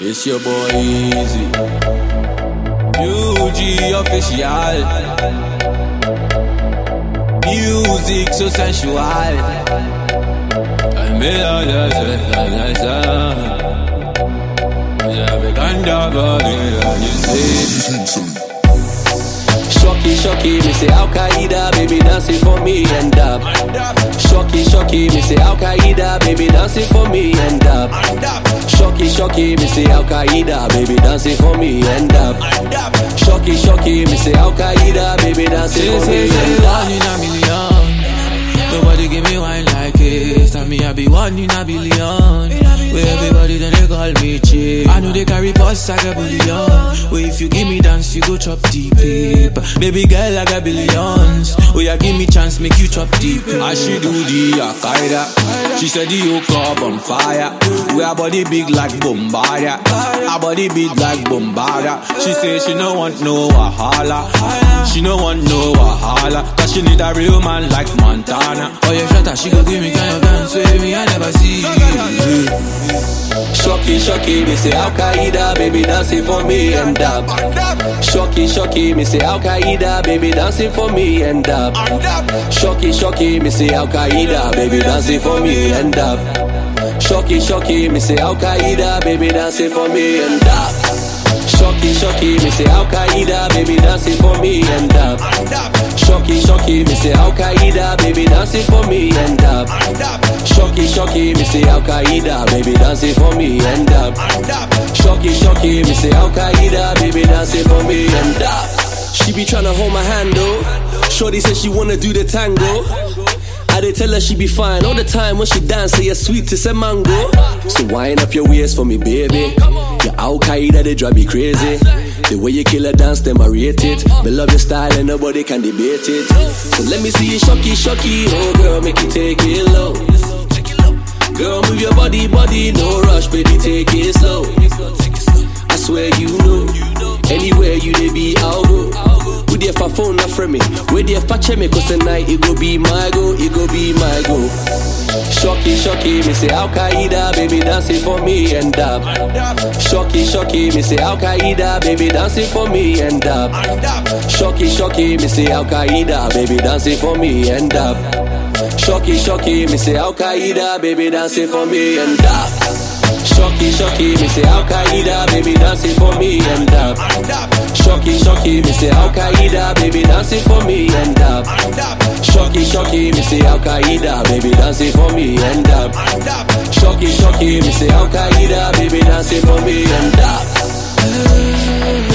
It's your boy Easy. UG official. Music so sensual. I made all the Yeah, we can double it, you see. Shocky, shocky, me say Al Qaeda, baby dancing for me and up. Shocky, me say Al Qaeda, baby dancing for me end up. Shocky, shocky, me say Al Qaeda, baby dancing for me end up. Shocky, shocky, me say Al Qaeda, baby dancing for me and up. One in a million. Nobody give me wine like it. Tell me I be one in a billion. They pots like a bullion. Where if you give me dance, you go chop deep. Babe. Baby girl, I got billions. Oh yeah, give me chance, make you chop deep. I she do the Al She said the yoke up on fire. We our body big like Bombardier. Our body big like Bombardier. She say she no want no wahala. She no want no wahala. Cause she need a real man like Montana. Oh yeah, shut up, she go give me kind of dance with me, I never see. Shocky, shocky, me say Al Qaeda, baby dancing for me and up. Shocky, shocky, me say Al Qaeda, baby dancing for me and up. Shocky, shocky, me say Al Qaeda, baby dancing for me and up. Shocky, shocky, me say Al Qaeda, baby dancing for me and up. Shocky, shocky, me say Al Qaeda, baby dancing for me and up. Shocky, shocky, me say Al Qaeda, baby dancing for me and up. Shocky, shocky, me say Al Qaeda, baby dancing for me and up. Shocky, shocky, me say Al Qaeda, baby dancing for me and up. She be tryna hold my hand though. Shorty said she wanna do the tango. I did tell her she be fine all the time when she dance, say you're sweet to say mango. So wind up your waist for me, baby. Qaeda, they drive me crazy. The way you kill a dance, them I rate it. Me love your style and nobody can debate it. So let me see you shocky, shocky. Oh girl, make you take it low. Girl, move your body, body, no rush, baby, take it slow. I swear There for phone not from me? Where there for check me? Cause tonight it go be my go, it go be my go. Shocky, shocky, me say Al Qaeda, baby dancing for me and up. Shocky, shocky, me say Al Qaeda, baby dancing for me and up. Shocky, shocky, me say Al Qaeda, baby dancing for me and up. Shocky, shocky, me say Al Qaeda, baby dancing for me and up. Shocky, shocky, me say Al Qaeda, baby dancing for me and up. Shocky, shocky, me say Al Qaeda, baby dancing for me and up. Shocky, shocky, me say Al Qaeda, baby dancing for me and up. Shocky, shocky, me say Al Qaeda, baby dancing for me and up.